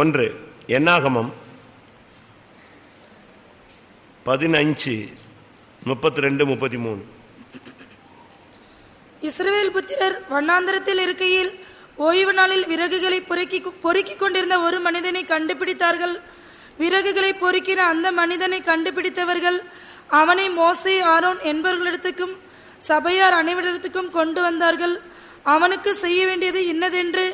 ஒன்று என்னாகமம்? பதினஞ்சு முப்பத்தி ரெண்டு முப்பத்தி மூணு இஸ்ரவேல் புத்திரர் வண்ணாந்தரத்தில் இருக்கையில் ஓய்வு நாளில் விறகுகளை பொறுக்கி பொறுக்கிக் கொண்டிருந்த ஒரு மனிதனை கண்டுபிடித்தார்கள். விறகுகளை பொறுக்கிற அந்த மனிதனை கண்டுபிடித்தவர்கள் அவனை மோசே ஆரோன் என்பவர்களிடத்துக்கும் சபையார் அனைவரிடத்துக்கும் கொண்டு வந்தார்கள். அவனுக்கு செய்ய வேண்டியது இன்னதென்று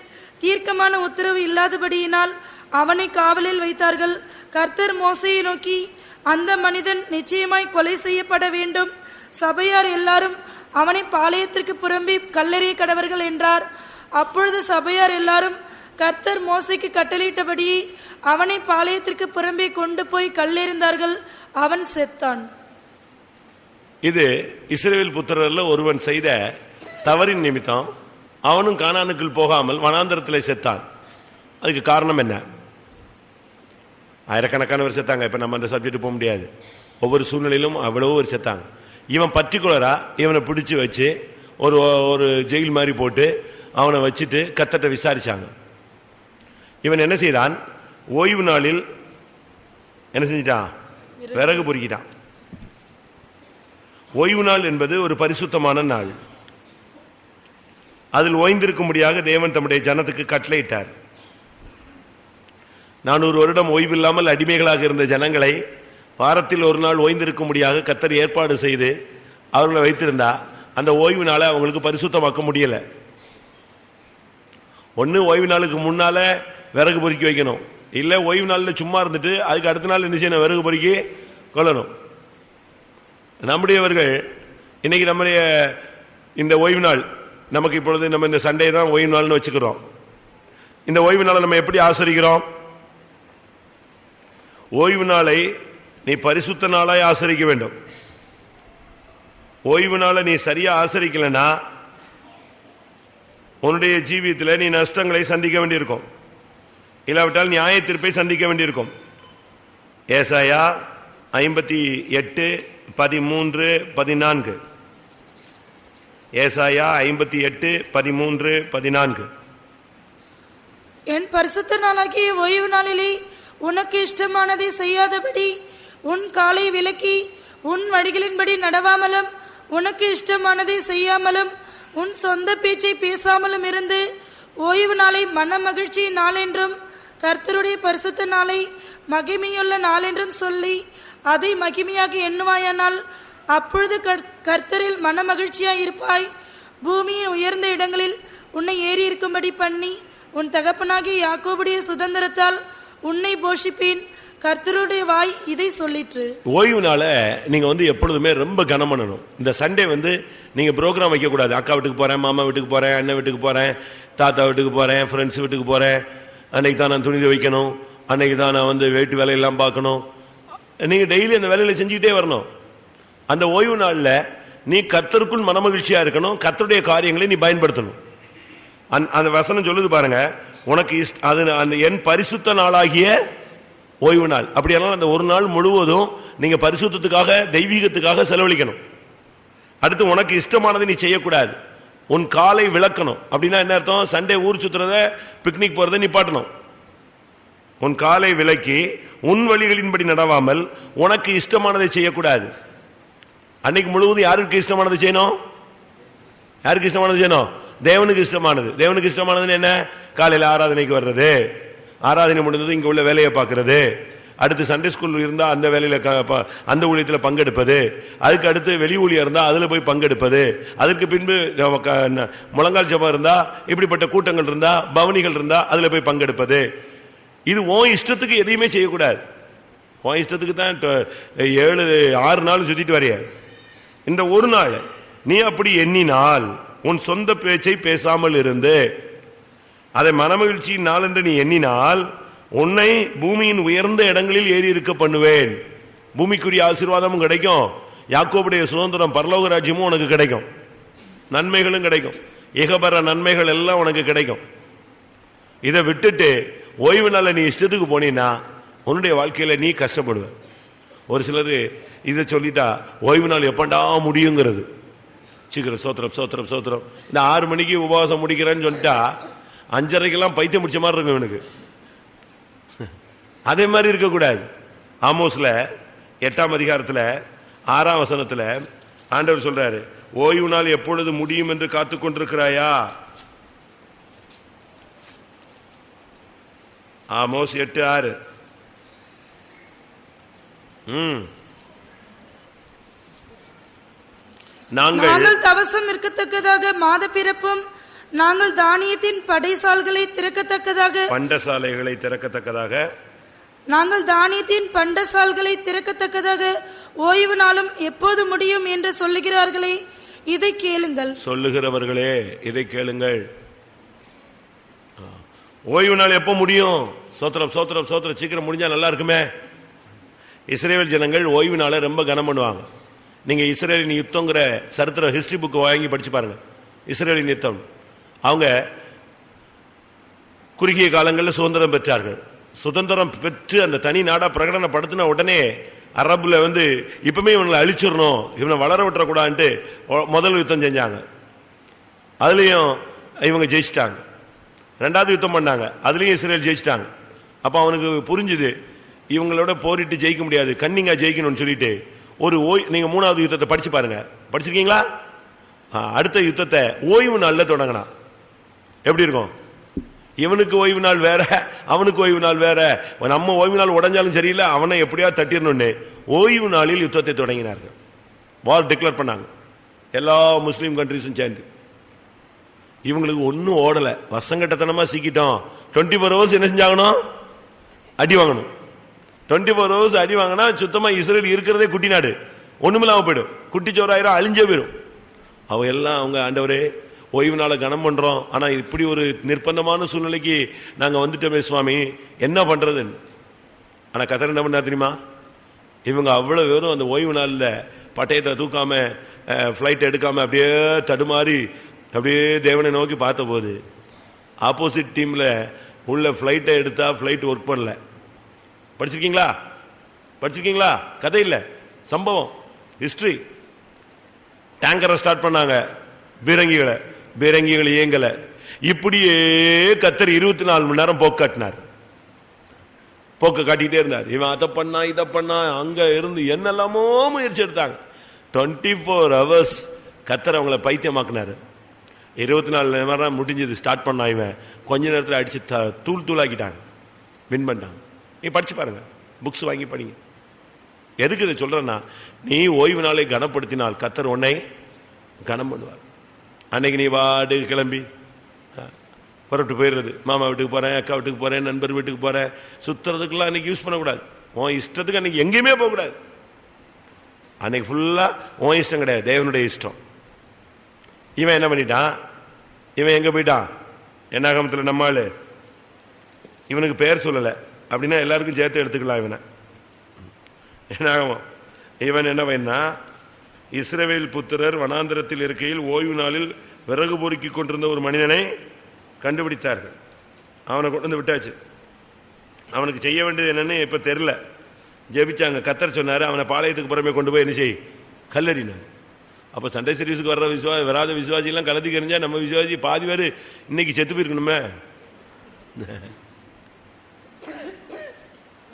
தீர்க்கமான உத்தரவு இல்லாதபடியினால் அவனை காவலில் வைத்தார்கள். கர்த்தர் மோசையை நோக்கி அந்த மனிதன் நிச்சயமாய் கொலை செய்யப்பட வேண்டும். சபையார் எல்லாரும் அவனை பாளையத்திற்கு புறம்பி கல்லறிய கடவர்கள் என்றார். அப்பொழுது சபையார் எல்லாரும் கர்த்தர் மோசைக்கு கட்டளையிட்டபடி அவனை பாளையத்திற்கு புறம்பே கொண்டு போய் கல்லெறிந்தார்கள். அவன் செத்தான். இது இஸ்ரேல் புத்திரர்ல ஒருவன் செய்த தவறின் நிமித்தம் அவனும் காணானுக்குள் போகாமல் வனாந்திரத்தில் செத்தான். அதுக்கு காரணம் என்ன? ஆயிரக்கணக்கானவர் செத்தாங்க. இப்போ நம்ம அந்த சப்ஜெக்ட் போக முடியாது. ஒவ்வொரு சூழ்நிலையிலும் அவ்வளவு ஒரு செத்தாங்க. இவன் பர்டிகுலராக இவனை பிடிச்சி வச்சு ஒரு ஒரு ஜெயில் மாதிரி போட்டு அவனை வச்சுட்டு கத்தத்தை விசாரித்தாங்க இவன் என்ன செய்தான்? ஓய்வு நாளில் என்ன செஞ்சிட்டான்? விறகு பொறுக்கிட்டான். ஓய்வு நாள் என்பது ஒரு பரிசுத்தமான நாள். அதில் ஓய்ந்திருக்கும்படியாக தேவன் தம்முடைய ஜனத்துக்கு கட்டளையிட்டார். நானூறு வருடம் ஓய்வில்லாமல் அடிமைகளாக இருந்த ஜனங்களை வாரத்தில் ஒரு நாள் ஓய்ந்திருக்கும்படியாக கத்தர் ஏற்பாடு செய்து அவர்களை வைத்திருந்தா அந்த ஓய்வு நாளை அவங்களுக்கு பரிசுத்தமாக்க முடியல. ஒன்று ஓய்வு நாளுக்கு முன்னால விறகு பொறுக்கி வைக்கணும். இல்லை ஓய்வு நாளில் சும்மா இருந்துட்டு அதுக்கு அடுத்த நாள் என்ன செய்யணும்? விறகு பொறுக்கி கொள்ளணும் நம்முடையவர்கள் இன்னைக்கு நம்முடைய இந்த ஓய்வு நாள் நமக்கு இப்பொழுது நம்ம இந்த சண்டே தான் ஓய்வு நாள்னு வச்சுக்கிறோம். இந்த ஓய்வு நாளை நம்ம எப்படி ஆசரிக்கிறோம் ஓய்வு நாளை நீ பரிசுத்த நாளாய் ஆசரிக்க வேண்டும். ஓய்வு நாளை நீ சரியா ஆசரிக்கலைன்னா உன்னுடைய ஜீவியத்தில் நீ நஷ்டங்களை சந்திக்க வேண்டியிருக்கும். இல்லாவிட்டால் நியாய தீர்ப்பை சந்திக்க வேண்டியிருக்கும். ஏசாயா ஐம்பத்தி எட்டு பதிமூன்று பதினான்கு. ஏசாயா ஐம்பத்தி எட்டு பதிமூன்று பதினான்கு. என் பரிசுத்த நாளாகிய ஓய்வு நாளிலே உனக்கு இஷ்டமானதை செய்யாதபடி உன் காலை விலக்கி உன் வழிகளின்படி நடவாமலும் உனக்கு இஷ்டமானதை செய்யாமலும் உன் சொந்த பேச்சை பேசாமலும் இருந்து ஓய்வு நாளை மன மகிழ்ச்சி நாளென்றும் கர்த்தருடைய பரிசுத்த நாளை மகிமையுள்ள நாளென்றும் சொல்லி அதை மகிமையாக எண்ணுவாயானால் அப்பொழுது கர்த்தரில் மன மகிழ்ச்சியாய் இருப்பாய். பூமியின் உயர்ந்த இடங்களில் உன்னை ஏறி இருக்கும்படி பண்ணி உன் தகப்பனாகிய யாக்கோபுடைய சுதந்திரத்தால் உன்னை போஷிப்பேன். கர்த்தருடைய வாய் இதை சொல்லிட்டு ஓய்வு நாளை நீங்க வந்து எப்பொழுதுமே ரொம்ப கனம் பண்ணணும். இந்த சண்டே வந்து நீங்க ப்ரோக்ராம் வைக்க கூடாது. அக்கா வீட்டுக்கு போறேன் மாமா வீட்டுக்கு போறேன் அண்ணன் வீட்டுக்கு போறேன் தாத்தா வீட்டுக்கு போறேன் ஃப்ரெண்ட்ஸ் வீட்டுக்கு போறேன். அன்னைக்கு தான் நான் துணி துவைக்கணும். அன்னைக்கு தான் நான் வந்து வீட்டு வேலையெல்லாம் பார்க்கணும். நீங்க டெய்லி அந்த வேலையில செஞ்சுக்கிட்டே வரணும். அந்த ஓய்வு நாளில் நீ கர்த்தருக்குள் மனமகிழ்ச்சியா இருக்கணும். கர்த்தருடைய காரியங்களை நீ பயன்படுத்தணும். அந்த வசனம் சொல்லுது பாருங்க. உனக்கு அது அந்த என் பரிசுத்த நாளாகிய ஓய்வு நாள். அப்படியானால் அந்த ஒரு நாள் முழுவதும் நீங்க பரிசுத்தத்துக்காக தெய்வீகத்துக்காக செலவழிக்கணும். அடுத்து உனக்கு இஷ்டமானதை நீ செய்யக்கூடாது. உன் காலை விளக்கணும். அப்படின்னா என்ன அர்த்தம்? சண்டே ஊர் சுத்துறத பிக்னிக் போறதை நிப்பாட்டணும் உன் காலை விலக்கி உன் வழிகளின்படி நடவாமல் உனக்கு இஷ்டமானதை செய்யக்கூடாது. அன்னைக்கு முழுவதும் யாருக்கு இஷ்டமானதை செய்யணும்? யாருக்கு இஷ்டமானது செய்யணும்? தேவனுக்கு இஷ்டமானது. தேவனுக்கு இஷ்டமானது என்ன? காலையில் ஆராதனைக்கு வர்றது. ஆராதனை முடிந்தது இங்கே உள்ள வேலையை பார்க்கறது. அடுத்து சண்டே ஸ்கூல் இருந்தால் அந்த வேலையில் க- ப- அந்த ஊழியத்தில் பங்கெடுப்பது. அதுக்கு அடுத்து வெளி ஊழியம் இருந்தால் அதில் போய் பங்கெடுப்பது. அதற்கு பின்பு க- முழங்கால் ஜபம் இருந்தால் இப்படிப்பட்ட கூட்டங்கள் இருந்தால் பவனிகள் இருந்தால் அதில் போய் பங்கெடுப்பது. இது உன் இஷ்டத்துக்கு எதையுமே செய்யக்கூடாது. உன் இஷ்டத்துக்கு தான் ஏழு ஆறு நாள் சுற்றிட்டு வரைய இந்த ஒரு நாள் நீ அப்படி எண்ணினால் உன் சொந்த பேச்சை பேசாமல் இருந்து அதை மனமகிழ்ச்சியின் நாள் என்று நீ எண்ணினால் உன்னை பூமியின் உயர்ந்த இடங்களில் ஏறி இருக்க பண்ணுவேன். பூமிக்குரிய ஆசீர்வாதமும் கிடைக்கும். யாக்கோபுடைய சுதந்திரம் பரலோக ராஜ்யமும் உனக்கு கிடைக்கும். நன்மைகளும் கிடைக்கும். ஏகபர நன்மைகள் எல்லாம் உனக்கு கிடைக்கும். இதை விட்டுட்டு ஓய்வு நாள நீ இஷ்டத்துக்கு போனீன்னா உன்னுடைய வாழ்க்கையில் நீ கஷ்டப்படுவ. ஒரு சிலர் இதை சொல்லிட்டா ஓய்வு நாள் எப்பண்டா முடியுங்கிறது. சீக்கிரம் சோத்திரம் சோத்திரம் சோத்திரம். இந்த ஆறு மணிக்கு உபவாசம் முடிக்கிறேன்னு சொல்லிட்டா அஞ்சரைக்கெல்லாம் பைத்தியம் முடிச்ச மாதிரி இருக்கும் இவனுக்கு. அதே மாதிரி இருக்கக்கூடாது. ஆமோஸில் எட்டாம் அதிகாரத்துல ஆறாம் வசனத்துல ஆண்டவர் சொல்றாரு ஓய்வு நாள் எப்பொழுது முடியும் என்று காத்து கொண்டிருக்கிறாயா? ஆமோஸ் எட்டு ஆறு. ம். நாங்கள் தவசம் இருக்கத்தக்கதாக மாத பிறப்பும் நாங்கள் தானியத்தின் படைசால்களை திறக்கத்தக்கதாக பண்டசாலைகளை திறக்கத்தக்கதாக நாங்கள் தானியத்தின் பண்டசால்களை திறக்கத்தக்கதாக ஓய்வு நாளும் எப்போது முடியும் என்று சொல்லுகிறார்களே இதை கேளுங்கள். சொல்லுகிறவர்களே இதை கேளுங்கள். ஓய்வு நாள் எப்போ முடியும்? சோத்திரம் சோத்திரம் சோத்திரம் சீக்கிரம் முடிஞ்சா நல்லா இருக்குமே? இஸ்ரேல் ஜனங்கள் ஓய்வு நாளை ரொம்ப கனம் பண்ணுவாங்க நீங்கள் இஸ்ரேலின் யுத்தங்கிற சரித்திர ஹிஸ்ட்ரி புக்கு வாங்கி படிச்சு பாருங்கள் இஸ்ரேலின் யுத்தம். அவங்க குறுகிய காலங்களில் சுதந்திரம் பெற்றார்கள். சுதந்திரம் பெற்று அந்த தனி நாடாக பிரகடனப்படுத்தின உடனே அரபுல வந்து இப்பவுமே இவங்களை அழிச்சிடணும். இவனை வளர விட்டுறக்கூடாதுன்ட்டு முதல் யுத்தம் செஞ்சாங்க. அதுலேயும் இவங்க ஜெயிச்சிட்டாங்க. ரெண்டாவது யுத்தம் பண்ணாங்க. அதுலேயும் இஸ்ரேல் ஜெயிச்சிட்டாங்க. அப்போ அவனுக்கு புரிஞ்சுது இவங்களோட போரிட்டு ஜெயிக்க முடியாது. கன்னிங்காக ஜெயிக்கணும்னு சொல்லிட்டு ஒரு ஓய் நீங்கள் மூணாவது யுத்தத்தை படிச்சு பாருங்க. படிச்சிருக்கீங்களா? அடுத்த யுத்தத்தை ஓய்வு நாளில் தொடங்கினா எப்படி இருக்கும்? இவனுக்கு ஓய்வு நாள் வேற அவனுக்கு ஓய்வு நாள் வேற. நம்ம ஓய்வு நாள் உடஞ்சாலும் சரியில்லை அவனை எப்படியா தட்டிடணும்னு ஓய்வு நாளில் யுத்தத்தை தொடங்கினார்கள். வார் டிக்ளேர் பண்ணாங்க. எல்லா முஸ்லீம் கண்ட்ரிஸும் சேர்ந்து. இவங்களுக்கு ஒன்றும் ஓடலை. வருஷங்கட்டத்தனமா சிக்கிட்டோம். டுவெண்ட்டி ஃபோர் ஹவர்ஸ் என்ன செஞ்சாகணும்? அடி வாங்கணும். டுவெண்ட்டி ஃபோர் ஹவர்ஸ் அடி வாங்கினா சுத்தமாக இஸ்ரேல் இருக்கிறதே குட்டி நாடு. ஒன்றுமில்லாமல் போயிடும். குட்டி சோறாயிரம் அழிஞ்சே போயிடும். அவங்க எல்லாம் அவங்க ஆண்டவரே ஓய்வு நாளை கனம் பண்ணுறோம் ஆனால் இப்படி ஒரு நிர்பந்தமான சூழ்நிலைக்கு நாங்கள் வந்துட்டோமே சுவாமி. என்ன பண்ணுறதுன்னு ஆனால் கத்தர் என்ன பண்ணா தெரியுமா? இவங்க அவ்வளோ பேரும் அந்த ஓய்வு நாளில் பட்டயத்தை தூக்காம ஃப்ளைட் எடுக்காமல் அப்படியே தடுமாறி அப்படியே தேவனை நோக்கி பார்த்த போது ஆப்போசிட் டீமில் உள்ள ஃப்ளைட்டை எடுத்தால் ஃப்ளைட் ஒர்க் பண்ணல. படிச்சிருக்கீங்களா? படிச்சிருக்கீங்களா? கதை இல்லை. சம்பவம். ஹிஸ்டரி டேங்கரை ஸ்டார்ட் பண்ணாங்க. பீரங்கிகளை. பீரங்கிகள் இயங்கலை. இப்படியே கத்தர் இருபத்தி நாலு மணி நேரம் போக்கு காட்டினார். போக்க காட்டிக்கிட்டே இருந்தார். இவன் அதை பண்ணா இதை பண்ணா அங்கே இருந்து என்னெல்லாமோ முயற்சி எடுத்தாங்க. டுவெண்ட்டி ஃபோர் ஹவர்ஸ் கத்தர் அவங்கள பைத்தியமாக்குனாரு. இருபத்தி நாலு நேரம் முடிஞ்சது. ஸ்டார்ட் பண்ணா இவன். கொஞ்ச நேரத்தில் அடித்து த- தூள் தூளாக்கிட்டாங்க. வின் பண்ணிட்டாங்க. நீ படிச்சு பாருங்க. புக்ஸ் வாங்கி படிங்க. எதுக்கு இதை சொல்றேன்னா நீ ஓய்வு நாளை கனப்படுத்தினால் கத்தர் உன்னை கனம் பண்ணுவார். அன்னைக்கு நீ வாடு கிளம்பி. புறப்பட்டு போயிடுறது. மாமா வீட்டுக்கு போறேன் அக்கா வீட்டுக்கு போறேன் நண்பர் வீட்டுக்கு போறேன். சுத்துறதுக்கெல்லாம் அன்னைக்கு யூஸ் பண்ணக்கூடாது. உன் இஷ்டத்துக்கு அன்னைக்கு எங்கேயுமே போகக்கூடாது. அன்னைக்கு ஃபுல்லா உன் இஷ்டம் கிடையாது. தேவனுடைய இஷ்டம். இவன் என்ன பண்ணிட்டான்? இவன் எங்க போயிட்டான்? என்னாகமத்தில் நம்ம ஆளு. இவனுக்கு பெயர் சொல்லலை. அப்படின்னா எல்லாருக்கும் சேர்த்து எடுத்துக்கலாம் இவனை. என்னாகும்? இவன் என்ன பையனா இஸ்ரவேல் புத்திரர் வனாந்திரத்தில் இருக்கையில் ஓய்வு நாளில் விறகு பொறுக்கி கொண்டிருந்த ஒரு மனிதனை கண்டுபிடித்தார்கள். அவனை கொண்டு வந்து விட்டாச்சு. அவனுக்கு செய்ய வேண்டியது என்னென்னு இப்போ தெரில ஜெபிச்சாங்க. கத்தர் சொன்னார் அவனை பாளையத்துக்கு புறமே கொண்டு போய் என்ன செய்? கல்லறினார். அப்போ சண்டை சர்வீஸுக்கு வர்ற விசுவா வராத விசுவாசிலாம் கலத்துக்கு கலத்தி நம்ம விசுவாசி பாதி பேர் இன்னைக்கு செத்து போயிருக்கணுமே?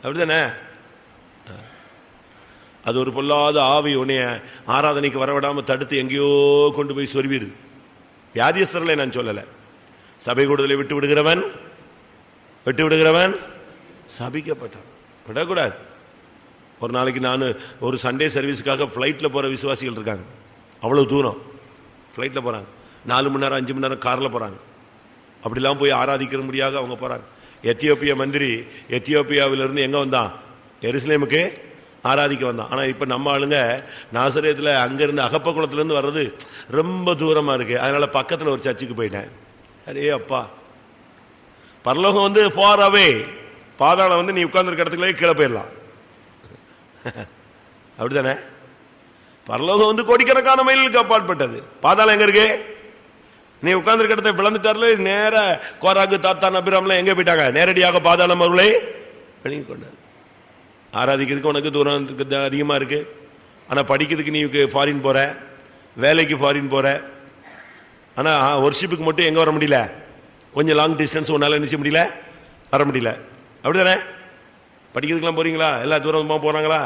அப்படிதானே? அது ஒரு பொல்லாத ஆவி உன்னைய ஆராதனைக்கு வரவிடாம தடுத்து எங்கேயோ கொண்டு போய் சொருவிடுது. வியாதியஸ்தர்களை நான் சொல்லலை. சபை கூடுதலை விட்டு விடுகிறவன் விட்டு விடுகிறவன் சபிக்கப்பட்டான். விடக்கூடாது. ஒரு நாளைக்கு நான் ஒரு சண்டே சர்வீஸுக்காக ஃப்ளைட்டில் போகிற விசுவாசிகள் இருக்காங்க. அவ்வளோ தூரம். ஃப்ளைட்டில் போகிறாங்க நாலு மணி நேரம் அஞ்சு மணி நேரம் காரில் போகிறாங்க அப்படிலாம் போய் ஆராதிக்கிற முடியாத அவங்க போகிறாங்க எத்தியோப்பிய மந்திரி எத்தியோப்பியாவிலிருந்து எங்கே வந்தான்? எருசலேமுக்கு ஆராதிக்க வந்தான். ஆனால் இப்போ நம்ம ஆளுங்க நாசரியத்தில் அங்கேருந்து அகப்ப குளத்துலேருந்து வர்றது ரொம்ப தூரமாக இருக்குது அதனால் பக்கத்தில் ஒரு சர்ச்சுக்கு போயிட்டேன். அரே அப்பா. பரலோகம் வந்து ஃபார் அவே பாதாளம் வந்து நீ உட்காந்துருக்க இடத்துக்குள்ளே கீழே போயிடலாம். அப்படி தானே பரலோகம் வந்து கோடிக்கணக்கான மைலுக்கு அப்பாற்பட்டது. பாதாளம் எங்கே இருக்குது நீ உட்கார்ந்துருக்க இடத்தை பிளந்துட்டார்ல நேர கோராக்கு தாத்தா நபிராம்லாம் எங்க போயிட்டாங்க? நேரடியாக பாதாளம் அவர்களை வெளியே கொண்டார். ஆராதிக்கிறதுக்கு உனக்கு தூரம் அதிகமாக இருக்கு. ஆனால் படிக்கிறதுக்கு நீ ஃபாரின் போற. வேலைக்கு ஃபாரின் போற. ஆனால் ஒர்ஷிப்புக்கு மட்டும் எங்கே வர முடியல? கொஞ்சம் லாங் டிஸ்டன்ஸ் உன்னால் நிச்சய முடியல? வர முடியல. அப்படி தானே படிக்கிறதுக்கெல்லாம் போறீங்களா? எல்லா தூரமாக போறாங்களா?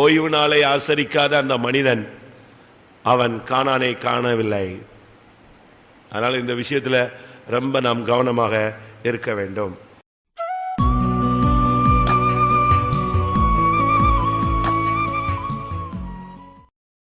ஓய்வு நாளை ஆசரிக்காத அந்த மனிதன் அவன் காணானை காணவில்லை. அதனால் இந்த விஷயத்தில் ரொம்ப நாம் கவனமாக இருக்க வேண்டும்.